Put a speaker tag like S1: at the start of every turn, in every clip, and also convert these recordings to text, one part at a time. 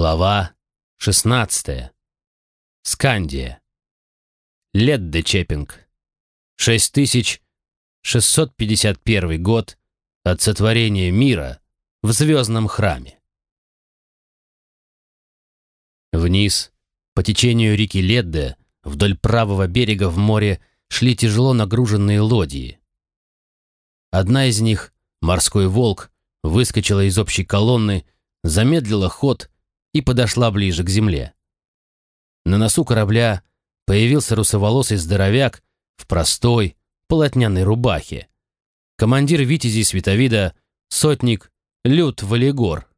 S1: Глава 16. Скандия. Ледде Чеппинг. 6651 год от сотворения мира в звездном храме. Вниз, по течению реки Ледде, вдоль правого берега в море шли тяжело нагруженные лодии. Одна из них, морской волк, выскочила из общей колонны, замедлила ход и подошла ближе к земле. На носу корабля появился русоволосый здоровяк в простой, полотняной рубахе. Командир Витязи Световида, сотник Лют Валигор.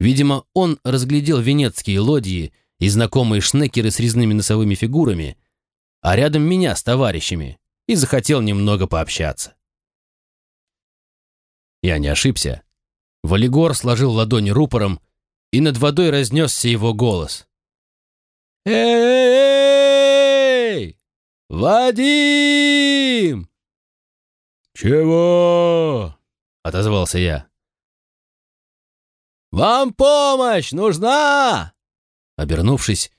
S1: Видимо, он разглядел венецкие лодьи и знакомые шнекеры с резными носовыми фигурами, а рядом меня с товарищами, и захотел немного пообщаться. Я не ошибся. Валигор сложил ладони рупором и над водой разнесся его голос. «Эй! Вадим!»
S2: «Чего?»
S1: — отозвался я.
S2: «Вам помощь нужна?»
S1: Обернувшись,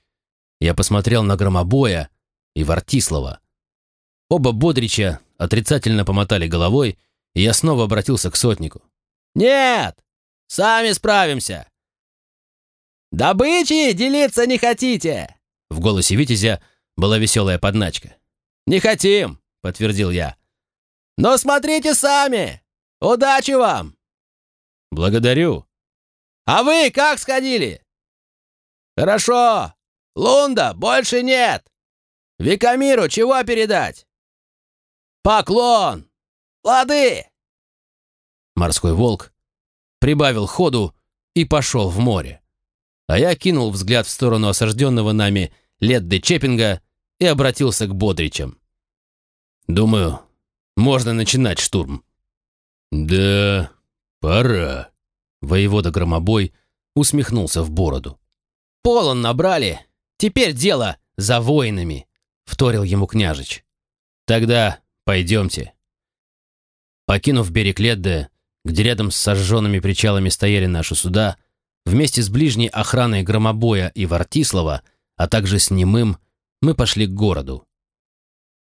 S1: я посмотрел на Громобоя и Вартислава. Оба Бодрича отрицательно помотали головой, и я снова обратился к сотнику.
S2: «Нет! Сами справимся! «Добычи делиться не хотите?»
S1: В голосе Витязя была веселая подначка.
S2: «Не хотим», — подтвердил я. «Но смотрите сами! Удачи вам!»
S1: «Благодарю!»
S2: «А вы как сходили?» «Хорошо! Лунда больше нет! Викамиру чего передать?» «Поклон! Лады!»
S1: Морской волк прибавил ходу и пошел в море а я кинул взгляд в сторону осажденного нами Ледды Чеппинга и обратился к Бодричам. «Думаю, можно начинать штурм».
S2: «Да, пора», —
S1: воевода Громобой усмехнулся в бороду. «Полон набрали, теперь дело за воинами», — вторил ему княжич. «Тогда пойдемте». Покинув берег Ледды, где рядом с сожженными причалами стояли наши суда, — Вместе с ближней охраной Громобоя и Вартислава, а также с Немым, мы пошли к городу.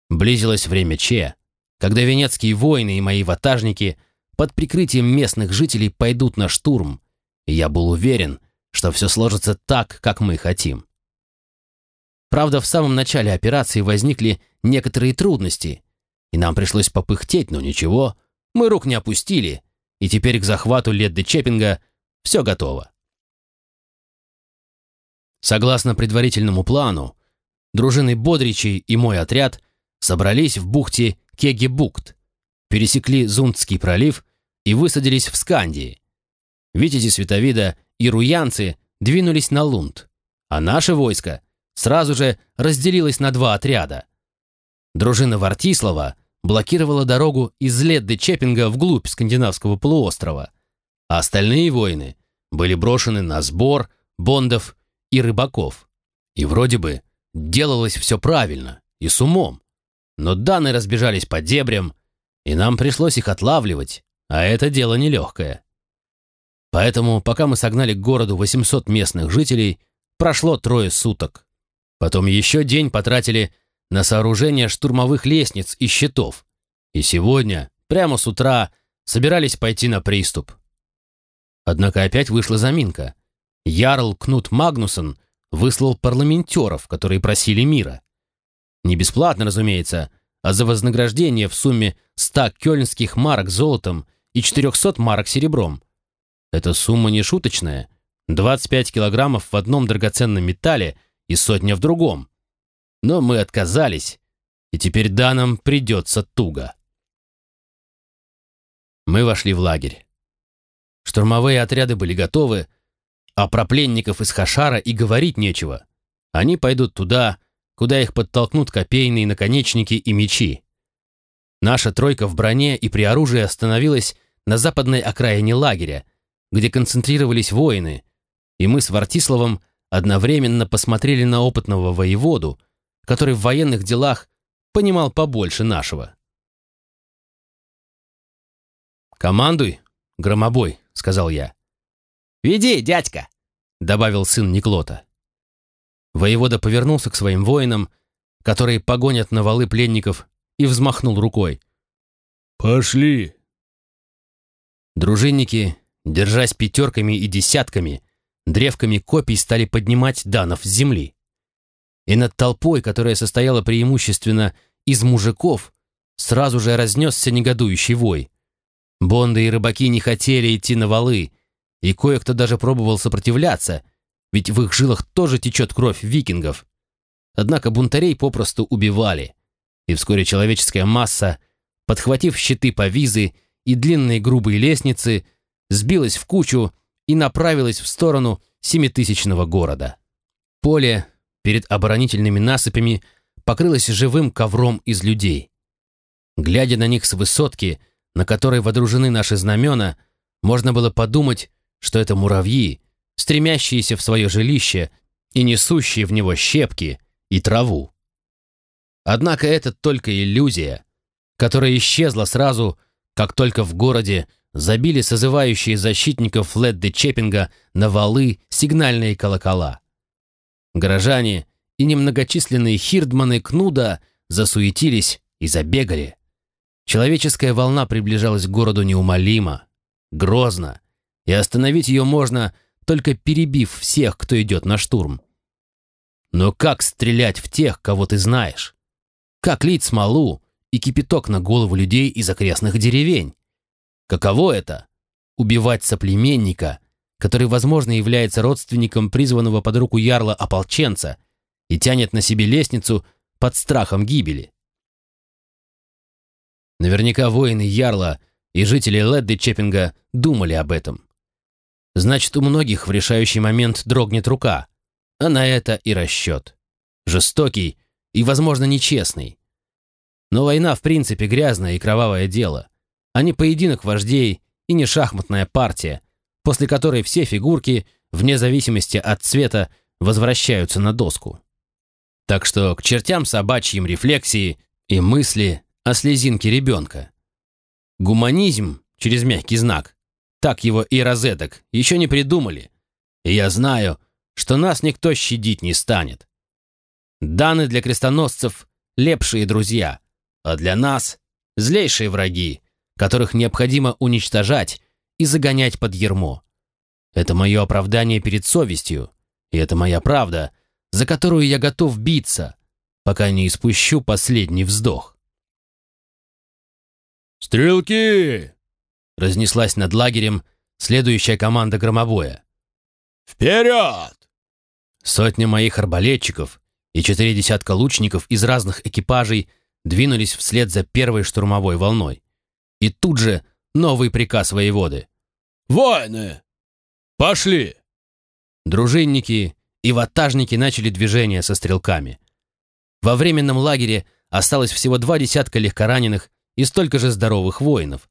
S1: Близилось время Че, когда венецкие воины и мои ватажники под прикрытием местных жителей пойдут на штурм, и я был уверен, что все сложится так, как мы хотим. Правда, в самом начале операции возникли некоторые трудности, и нам пришлось попыхтеть, но ничего, мы рук не опустили, и теперь к захвату Ледды Чеппинга все готово. Согласно предварительному плану, дружины Бодричей и мой отряд собрались в бухте Кегебукт, пересекли Зундский пролив и высадились в Скандии. Витязи Световида и руянцы двинулись на Лунд, а наше войско сразу же разделилось на два отряда. Дружина Вартислава блокировала дорогу из Ледды Чеппинга вглубь скандинавского полуострова, а остальные воины были брошены на сбор бондов и рыбаков. И вроде бы делалось все правильно и с умом. Но данные разбежались по дебрям, и нам пришлось их отлавливать, а это дело нелегкое. Поэтому, пока мы согнали к городу 800 местных жителей, прошло трое суток. Потом еще день потратили на сооружение штурмовых лестниц и щитов. И сегодня, прямо с утра, собирались пойти на приступ. Однако опять вышла заминка. Ярл Кнут Магнусон выслал парламентеров, которые просили мира. Не бесплатно, разумеется, а за вознаграждение в сумме 100 кёльнских марок золотом и 400 марок серебром. Эта сумма не шуточная. 25 килограммов в одном драгоценном металле и сотня в другом. Но мы отказались, и теперь данным придется туго. Мы вошли в лагерь. Штурмовые отряды были готовы, а про пленников из Хашара и говорить нечего. Они пойдут туда, куда их подтолкнут копейные наконечники и мечи. Наша тройка в броне и при оружии остановилась на западной окраине лагеря, где концентрировались воины, и мы с Вартиславом одновременно посмотрели на опытного воеводу, который в военных делах понимал побольше нашего. «Командуй, громобой», — сказал я.
S2: «Веди, дядька!»
S1: добавил сын Никлота. Воевода повернулся к своим воинам, которые погонят на валы пленников, и взмахнул рукой.
S3: «Пошли!»
S1: Дружинники, держась пятерками и десятками, древками копий стали поднимать данов с земли. И над толпой, которая состояла преимущественно из мужиков, сразу же разнесся негодующий вой. Бонды и рыбаки не хотели идти на валы, и кое-кто даже пробовал сопротивляться, ведь в их жилах тоже течет кровь викингов. Однако бунтарей попросту убивали, и вскоре человеческая масса, подхватив щиты повизы и длинные грубые лестницы, сбилась в кучу и направилась в сторону семитысячного города. Поле перед оборонительными насыпями покрылось живым ковром из людей. Глядя на них с высотки, на которой водружены наши знамена, можно было подумать, что это муравьи, стремящиеся в свое жилище и несущие в него щепки и траву. Однако это только иллюзия, которая исчезла сразу, как только в городе забили созывающие защитников Ледды Чеппинга на валы сигнальные колокола. Горожане и немногочисленные хирдманы Кнуда засуетились и забегали. Человеческая волна приближалась к городу неумолимо, грозно, и остановить ее можно, только перебив всех, кто идет на штурм. Но как стрелять в тех, кого ты знаешь? Как лить смолу и кипяток на голову людей из окрестных деревень? Каково это — убивать соплеменника, который, возможно, является родственником призванного под руку ярла ополченца и тянет на себе лестницу под страхом гибели? Наверняка воины ярла и жители Ледды Чеппинга думали об этом. Значит, у многих в решающий момент дрогнет рука, а на это и расчет. Жестокий и, возможно, нечестный. Но война, в принципе, грязное и кровавое дело а не поединок вождей и не шахматная партия, после которой все фигурки, вне зависимости от цвета, возвращаются на доску. Так что к чертям собачьим рефлексии и мысли о слезинке ребенка. Гуманизм через мягкий знак, так его и розеток, еще не придумали. И я знаю, что нас никто щадить не станет. Даны для крестоносцев — лепшие друзья, а для нас — злейшие враги, которых необходимо уничтожать и загонять под ермо. Это мое оправдание перед совестью, и это моя правда, за которую я готов биться, пока не испущу последний вздох.
S3: «Стрелки!»
S1: — разнеслась над лагерем следующая команда громобоя.
S3: «Вперед!»
S1: Сотня моих арбалетчиков и четыре десятка лучников из разных экипажей двинулись вслед за первой штурмовой волной. И тут же новый приказ воеводы.
S3: «Воины! Пошли!»
S1: Дружинники и ватажники начали движение со стрелками. Во временном лагере осталось всего два десятка легкораненых и столько же здоровых воинов.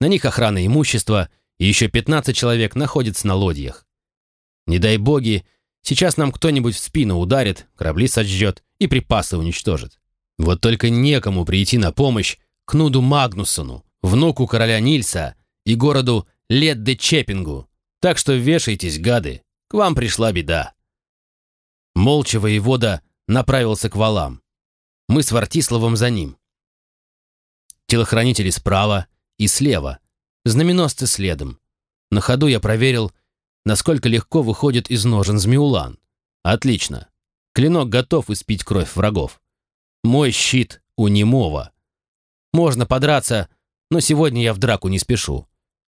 S1: На них охрана имущества, и еще 15 человек находятся на лодьях. Не дай боги, сейчас нам кто-нибудь в спину ударит, корабли сожжет и припасы уничтожит. Вот только некому прийти на помощь Кнуду Магнусону, внуку короля Нильса и городу Ледде-Чеппингу. Так что вешайтесь, гады, к вам пришла беда. Молча воевода направился к валам. Мы с Вартиславом за ним. Телохранители справа и слева, знаменосцы следом. На ходу я проверил, насколько легко выходит из ножен Змеулан. Отлично. Клинок готов испить кровь врагов. Мой щит у немого. Можно подраться, но сегодня я в драку не спешу.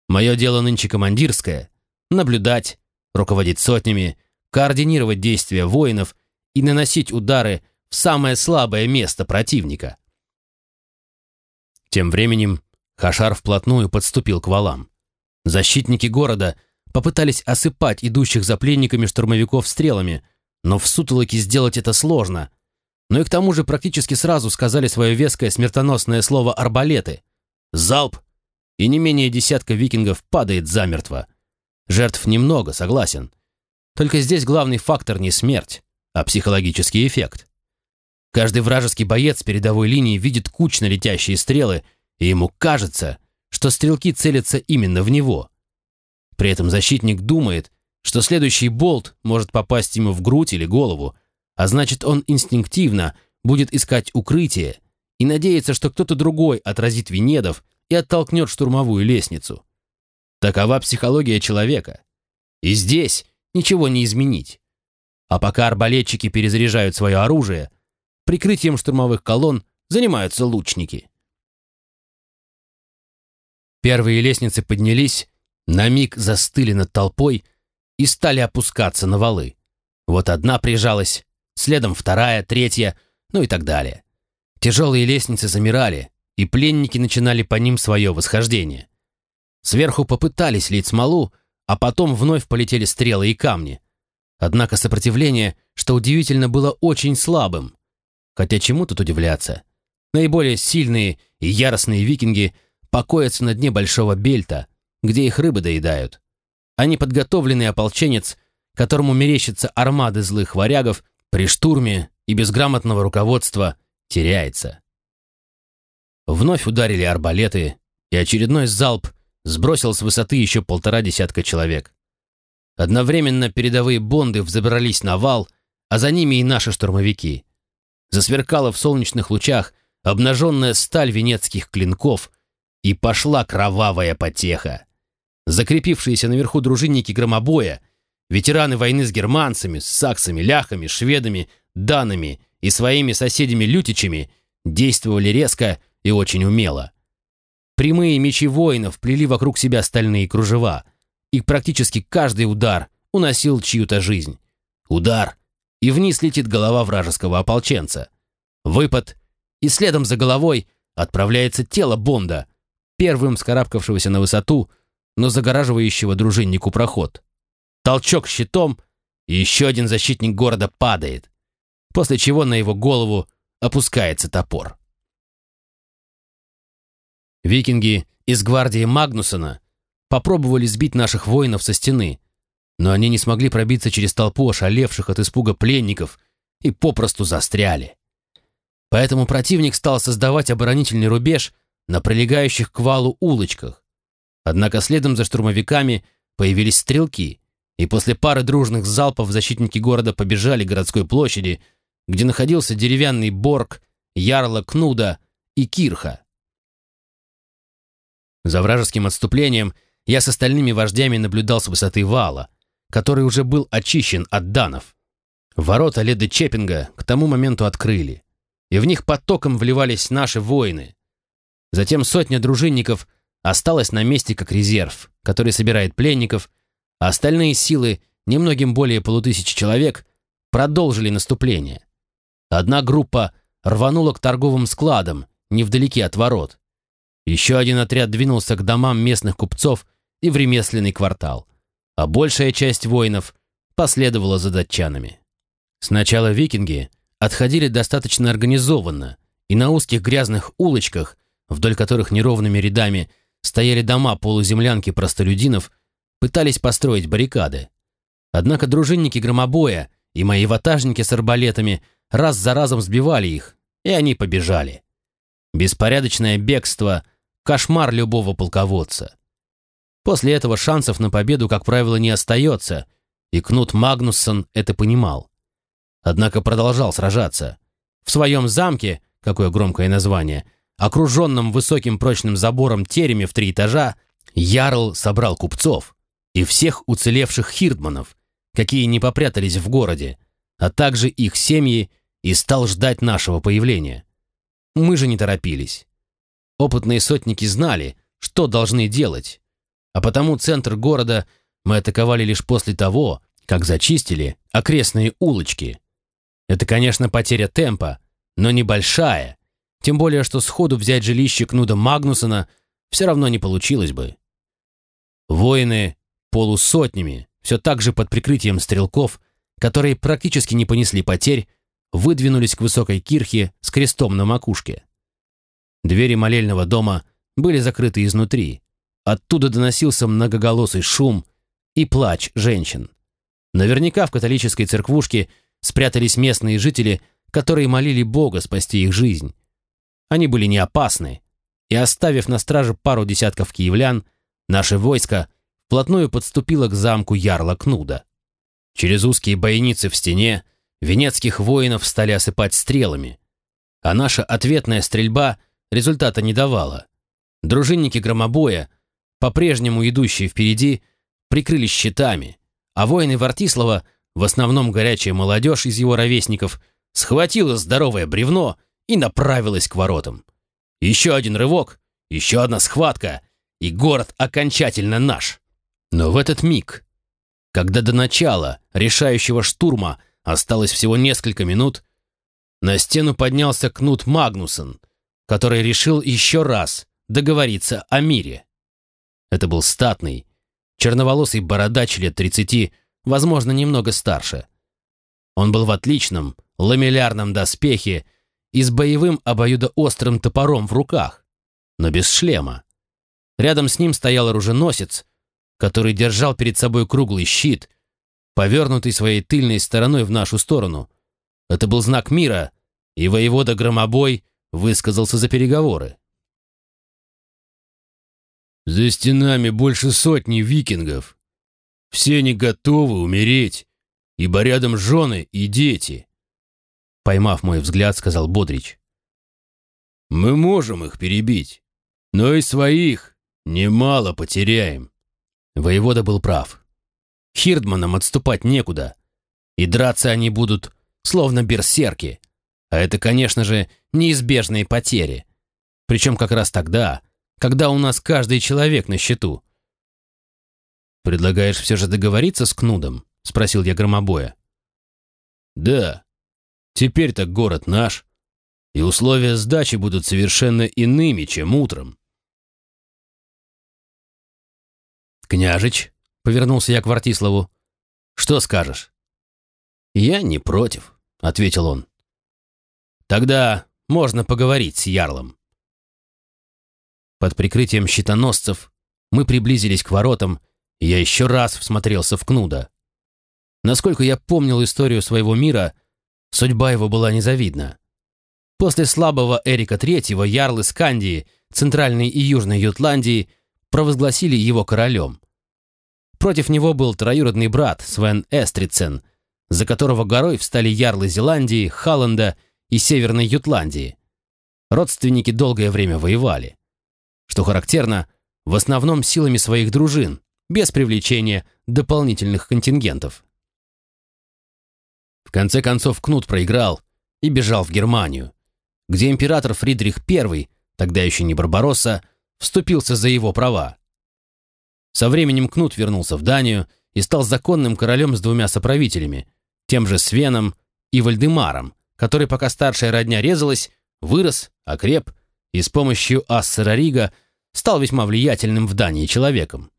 S1: Мое дело нынче командирское — наблюдать, руководить сотнями, координировать действия воинов и наносить удары в самое слабое место противника. Тем временем Хашар вплотную подступил к валам. Защитники города попытались осыпать идущих за пленниками штурмовиков стрелами, но в сутолоке сделать это сложно. Но и к тому же практически сразу сказали свое веское смертоносное слово «арбалеты», Залп, и не менее десятка викингов падает замертво. Жертв немного, согласен. Только здесь главный фактор не смерть, а психологический эффект. Каждый вражеский боец передовой линии видит кучно летящие стрелы, и ему кажется, что стрелки целятся именно в него. При этом защитник думает, что следующий болт может попасть ему в грудь или голову, а значит, он инстинктивно будет искать укрытие и надеяться, что кто-то другой отразит Венедов и оттолкнет штурмовую лестницу. Такова психология человека. И здесь ничего не изменить. А пока арбалетчики перезаряжают свое оружие, прикрытием штурмовых колонн занимаются лучники. Первые лестницы поднялись, на миг застыли над толпой и стали опускаться на валы. Вот одна прижалась, следом вторая, третья, ну и так далее. Тяжелые лестницы замирали, и пленники начинали по ним свое восхождение. Сверху попытались лить смолу, а потом вновь полетели стрелы и камни. Однако сопротивление, что удивительно, было очень слабым. Хотя чему тут удивляться? Наиболее сильные и яростные викинги покоятся на дне Большого Бельта, где их рыбы доедают. А неподготовленный ополченец, которому мерещится армады злых варягов, при штурме и безграмотного руководства теряется. Вновь ударили арбалеты, и очередной залп сбросил с высоты еще полтора десятка человек. Одновременно передовые бонды взобрались на вал, а за ними и наши штурмовики. Засверкала в солнечных лучах обнаженная сталь венецких клинков, и пошла кровавая потеха. Закрепившиеся наверху дружинники громобоя, ветераны войны с германцами, с саксами, ляхами, шведами, данами и своими соседями-лютичами действовали резко и очень умело. Прямые мечи воинов плели вокруг себя стальные кружева, и практически каждый удар уносил чью-то жизнь. Удар, и вниз летит голова вражеского ополченца. Выпад, и следом за головой отправляется тело Бонда, первым скарабкавшегося на высоту, но загораживающего дружиннику проход. Толчок щитом, и еще один защитник города падает, после чего на его голову опускается топор. Викинги из гвардии Магнусона попробовали сбить наших воинов со стены, но они не смогли пробиться через толпу ошалевших от испуга пленников и попросту застряли. Поэтому противник стал создавать оборонительный рубеж на прилегающих к валу улочках. Однако следом за штурмовиками появились стрелки, и после пары дружных залпов защитники города побежали к городской площади, где находился деревянный борг, ярла Кнуда и Кирха. За вражеским отступлением я с остальными вождями наблюдал с высоты вала, который уже был очищен от данов. Ворота Леды Чеппинга к тому моменту открыли, и в них потоком вливались наши воины. Затем сотня дружинников осталась на месте как резерв, который собирает пленников, а остальные силы, немногим более полутысячи человек, продолжили наступление. Одна группа рванула к торговым складам, невдалеке от ворот. Еще один отряд двинулся к домам местных купцов и в ремесленный квартал, а большая часть воинов последовала за датчанами. Сначала викинги отходили достаточно организованно, и на узких грязных улочках, вдоль которых неровными рядами стояли дома полуземлянки простолюдинов, пытались построить баррикады. Однако дружинники громобоя и мои ватажники с арбалетами раз за разом сбивали их, и они побежали. Беспорядочное бегство – кошмар любого полководца. После этого шансов на победу, как правило, не остается, и Кнут Магнуссон это понимал. Однако продолжал сражаться. В своем замке, какое громкое название, окруженном высоким прочным забором тереме в три этажа, Ярл собрал купцов и всех уцелевших хирдманов, какие не попрятались в городе, а также их семьи, и стал ждать нашего появления. Мы же не торопились. Опытные сотники знали, что должны делать, а потому центр города мы атаковали лишь после того, как зачистили окрестные улочки. Это, конечно, потеря темпа, но небольшая, тем более, что сходу взять жилище Кнуда Магнусона все равно не получилось бы. Воины полусотнями, все так же под прикрытием стрелков, которые практически не понесли потерь, выдвинулись к высокой кирхе с крестом на макушке. Двери молельного дома были закрыты изнутри. Оттуда доносился многоголосый шум и плач женщин. Наверняка в католической церквушке спрятались местные жители, которые молили Бога спасти их жизнь. Они были не опасны, и оставив на страже пару десятков киевлян, наше войско вплотную подступила к замку Ярла Кнуда. Через узкие бойницы в стене венецких воинов стали осыпать стрелами, а наша ответная стрельба результата не давала. Дружинники громобоя, по-прежнему идущие впереди, прикрылись щитами, а воины Вартислава, в основном горячая молодежь из его ровесников, схватила здоровое бревно и направилась к воротам. Еще один рывок, еще одна схватка, и город окончательно наш. Но в этот миг, когда до начала решающего штурма осталось всего несколько минут, на стену поднялся Кнут Магнусон, который решил еще раз договориться о мире. Это был статный, черноволосый бородач лет тридцати, возможно, немного старше. Он был в отличном, ламеллярном доспехе и с боевым обоюдоострым топором в руках, но без шлема. Рядом с ним стоял оруженосец, который держал перед собой круглый щит, повернутый своей тыльной стороной в нашу сторону. Это был знак мира, и воевода Громобой высказался за переговоры.
S3: «За стенами больше сотни викингов. Все не готовы умереть, ибо рядом жены и дети»,
S1: поймав мой взгляд, сказал Бодрич.
S3: «Мы можем их перебить, но и своих немало потеряем».
S1: Воевода был прав. Хирдманам отступать некуда, и драться они будут, словно берсерки, а это, конечно же, неизбежные потери. Причем как раз тогда, когда у нас каждый человек на счету. «Предлагаешь все же договориться с Кнудом?» — спросил я громобоя.
S3: «Да. Теперь-то город наш, и условия сдачи будут совершенно иными, чем утром».
S1: «Княжич», — повернулся я к Вартиславу, — «что скажешь?» «Я не против», — ответил он. «Тогда можно поговорить с Ярлом». Под прикрытием щитоносцев мы приблизились к воротам, и я еще раз всмотрелся в Кнуда. Насколько я помнил историю своего мира, судьба его была незавидна. После слабого Эрика III ярлы Скандии, Центральной и Южной Ютландии провозгласили его королем. Против него был троюродный брат Свен Эстрицен, за которого горой встали ярлы Зеландии, Халланда и Северной Ютландии. Родственники долгое время воевали. Что характерно, в основном силами своих дружин, без привлечения дополнительных контингентов. Конце концов Кнут проиграл и бежал в Германию, где император Фридрих I, тогда еще не Барбаросса, вступился за его права. Со временем Кнут вернулся в Данию и стал законным королем с двумя соправителями, тем же Свеном и Вальдемаром, который, пока старшая родня резалась, вырос, окреп и с помощью Ассера Рига стал весьма влиятельным в Дании человеком.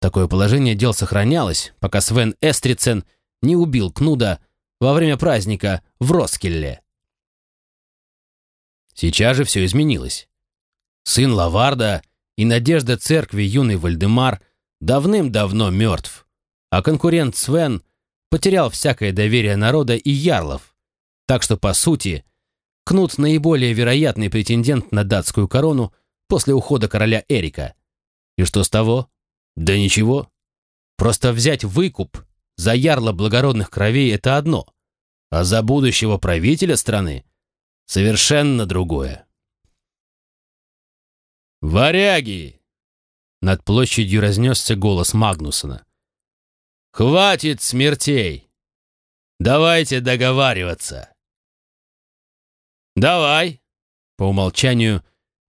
S1: Такое положение дел сохранялось, пока Свен Эстридсен не убил Кнуда во время праздника в Роскилле. Сейчас же все изменилось. Сын Лаварда и надежда церкви юный Вальдемар давным-давно мертв, а конкурент Свен потерял всякое доверие народа и ярлов, так что, по сути, Кнут наиболее вероятный претендент на датскую корону после ухода короля Эрика. И что с того? Да ничего. Просто взять выкуп за ярло благородных кровей – это одно, а за будущего правителя страны – совершенно другое.
S3: «Варяги!»
S1: Над площадью разнесся голос Магнусона.
S3: «Хватит смертей! Давайте договариваться!»
S1: «Давай!» По умолчанию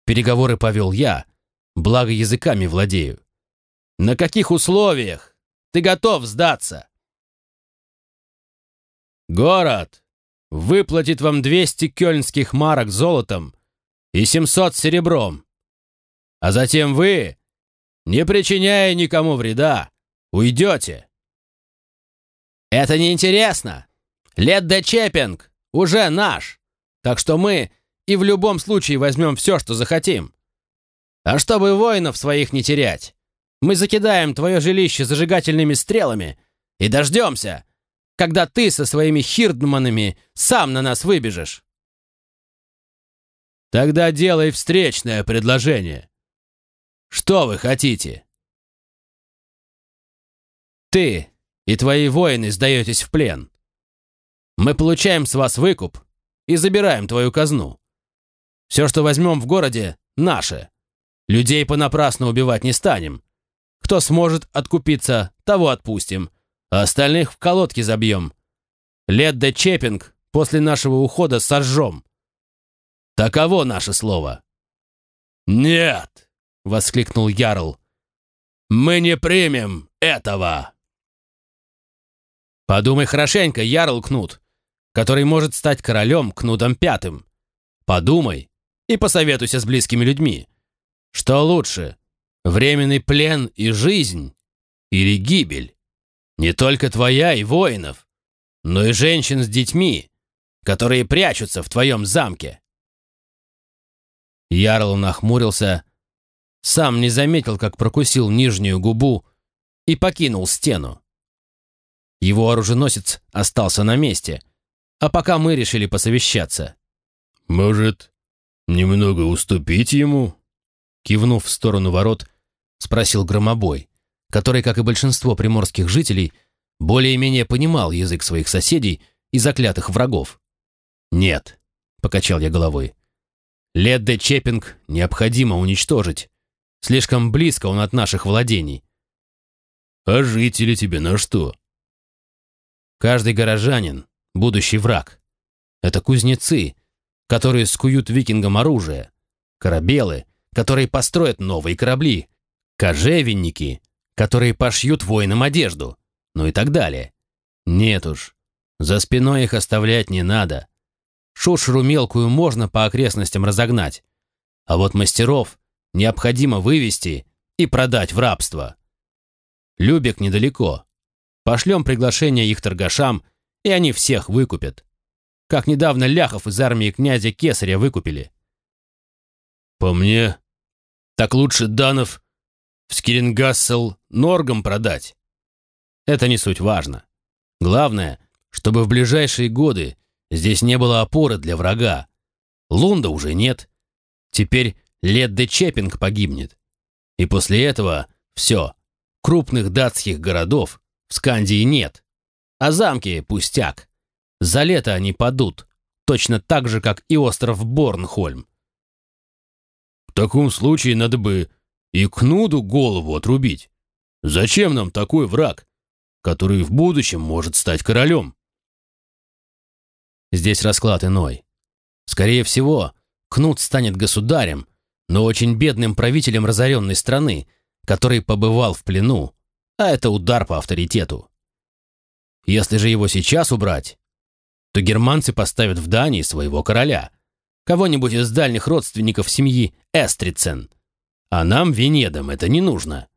S1: переговоры повел я, благо языками владею. «На каких условиях? Ты готов сдаться?» «Город выплатит вам 200 кёльнских марок золотом и 700 серебром а затем вы, не причиняя никому вреда, уйдете. Это неинтересно. Лед де Чеппинг уже наш, так что мы и в любом случае возьмем все, что захотим. А чтобы воинов своих не терять, мы закидаем твое жилище зажигательными стрелами и дождемся, когда ты со своими хирдманами сам на нас выбежишь.
S3: Тогда делай встречное предложение. Что вы хотите?»
S1: Ты и твои воины сдаетесь в плен. Мы получаем с вас выкуп и забираем твою казну. Все, что возьмем в городе, наше. Людей понапрасну убивать не станем. Кто сможет откупиться, того отпустим, остальных в колодки забьем. Лед де Чеппинг после нашего ухода сожжем. Таково наше слово».
S3: «Нет!»
S1: — воскликнул Ярл.
S3: «Мы не примем этого!»
S1: «Подумай хорошенько, Ярл Кнут, который может стать королем Кнутом Пятым. Подумай и посоветуйся с близкими людьми. Что лучше, временный плен и жизнь или гибель? Не только твоя и воинов, но и женщин с детьми, которые прячутся в твоем замке». Ярл нахмурился, сам не заметил, как прокусил нижнюю губу и покинул стену. Его оруженосец остался на месте, а пока мы решили посовещаться.
S3: «Может, немного уступить ему?»
S1: Кивнув в сторону ворот, спросил громобой, который, как и большинство приморских жителей, более-менее понимал язык своих соседей и заклятых врагов. «Нет», — покачал я головой, Ледде Чеппинг необходимо уничтожить. Слишком близко он от наших владений.
S3: А жители тебе на что?
S1: Каждый горожанин — будущий враг. Это кузнецы, которые скуют викингам оружие, корабелы, которые построят новые корабли, кожевенники, которые пошьют воинам одежду, ну и так далее. Нет уж, за спиной их оставлять не надо. Шушеру мелкую можно по окрестностям разогнать, а вот мастеров необходимо вывести и продать в рабство. Любек недалеко. Пошлем приглашение их торгашам, и они всех выкупят. Как недавно ляхов из армии князя Кесаря выкупили.
S3: По мне, так лучше данов в Скирингассел норгам продать.
S1: Это не суть важно. Главное, чтобы в ближайшие годы Здесь не было опоры для врага. Лунда уже нет. Теперь Лед де Чеппинг погибнет. И после этого все. Крупных датских городов в Скандии нет. А замки — пустяк. За лето они падут, точно так же, как и остров Борнхольм.
S3: В таком случае надо бы и Кнуду голову отрубить. Зачем нам такой враг, который в будущем может стать королем?
S1: Здесь расклад иной. Скорее всего, Кнут станет государем, но очень бедным правителем разоренной страны, который побывал в плену, а это удар по авторитету. Если же его сейчас убрать, то германцы поставят в Дании своего короля, кого-нибудь из дальних родственников семьи Эстрицен. А нам, Венедам, это не нужно.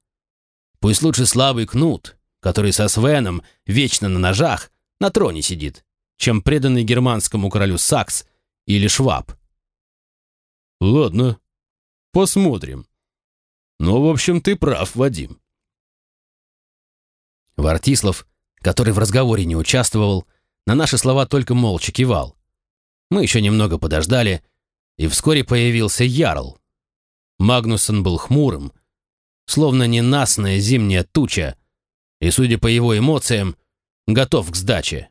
S1: Пусть лучше слабый Кнут, который со Свеном вечно на ножах, на троне сидит чем преданный германскому королю Сакс или Шваб.
S3: Ладно, посмотрим. Но, в общем, ты прав, Вадим.
S1: Вартислав, который в разговоре не участвовал, на наши слова только молча кивал. Мы еще немного подождали, и вскоре появился Ярл. Магнусон был хмурым, словно ненастная зимняя туча, и, судя по его эмоциям, готов к сдаче.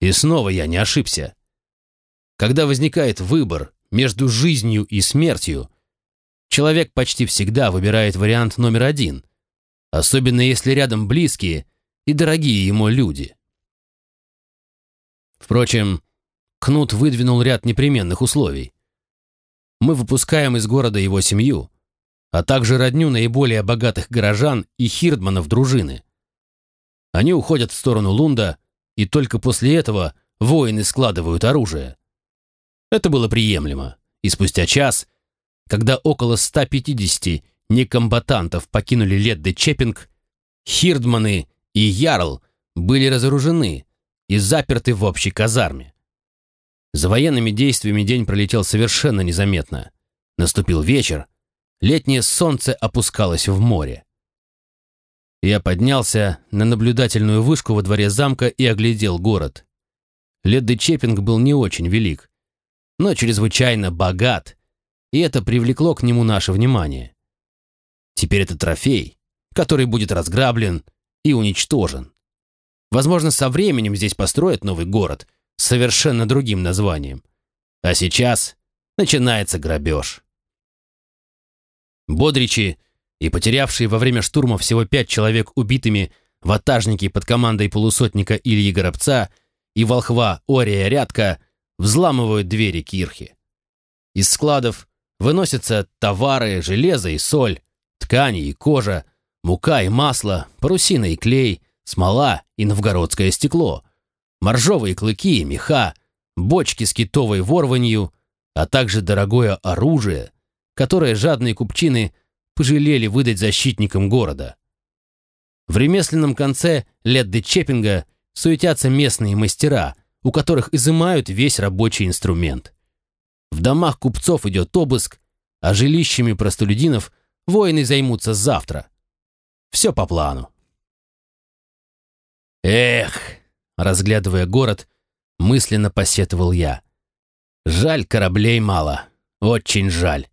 S1: И снова я не ошибся. Когда возникает выбор между жизнью и смертью, человек почти всегда выбирает вариант номер один, особенно если рядом близкие и дорогие ему люди. Впрочем, Кнут выдвинул ряд непременных условий. Мы выпускаем из города его семью, а также родню наиболее богатых горожан и хирдманов дружины. Они уходят в сторону Лунда, и только после этого воины складывают оружие. Это было приемлемо, и спустя час, когда около 150 некомбатантов покинули Ледде Чеппинг, Хирдманы и Ярл были разоружены и заперты в общей казарме. За военными действиями день пролетел совершенно незаметно. Наступил вечер, летнее солнце опускалось в море. Я поднялся на наблюдательную вышку во дворе замка и оглядел город. Ледды Чеппинг был не очень велик, но чрезвычайно богат, и это привлекло к нему наше внимание. Теперь это трофей, который будет разграблен и уничтожен. Возможно, со временем здесь построят новый город совершенно другим названием. А сейчас начинается грабеж. Бодричи и потерявшие во время штурма всего пять человек убитыми ватажники под командой полусотника Ильи Горобца и волхва Ория Рядка взламывают двери кирхи. Из складов выносятся товары, железо и соль, ткани и кожа, мука и масло, парусина и клей, смола и новгородское стекло, моржовые клыки и меха, бочки с китовой ворванью, а также дорогое оружие, которое жадные купчины пожалели выдать защитникам города. В ремесленном конце Ледды Чеппинга суетятся местные мастера, у которых изымают весь рабочий инструмент. В домах купцов идет обыск, а жилищами простолюдинов воины займутся завтра. Все по плану. Эх, разглядывая город, мысленно посетовал я. Жаль, кораблей мало. Очень жаль.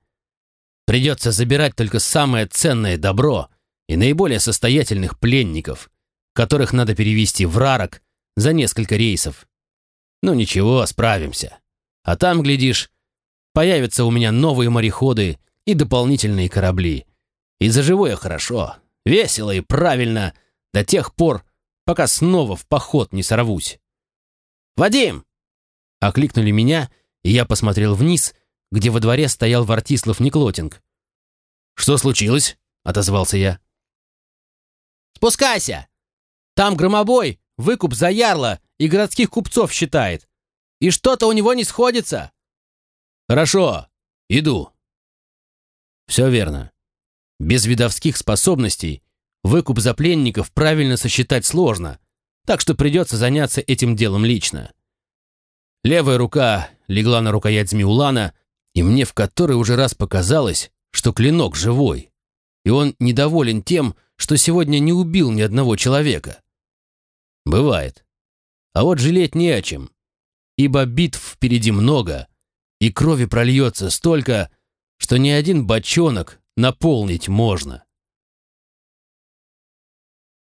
S1: Придется забирать только самое ценное добро и наиболее состоятельных пленников, которых надо перевести в Рарок за несколько рейсов. Ну ничего, справимся. А там, глядишь, появятся у меня новые мореходы и дополнительные корабли. И заживу я хорошо, весело и правильно до тех пор, пока снова в поход не сорвусь. «Вадим!» — окликнули меня, и я посмотрел вниз, где во дворе стоял Вартислав Неклотинг. «Что случилось?» — отозвался я. «Спускайся! Там громобой выкуп за ярла и городских купцов считает. И что-то у него не сходится!» «Хорошо, иду». Все верно. Без видовских способностей выкуп за пленников правильно сосчитать сложно, так что придется заняться этим делом лично. Левая рука легла на рукоять Змеулана, и мне в который уже раз показалось, что клинок живой, и он недоволен тем, что сегодня не убил ни одного человека. Бывает. А вот жалеть не о чем, ибо битв впереди много, и крови прольется столько, что ни один бочонок наполнить можно.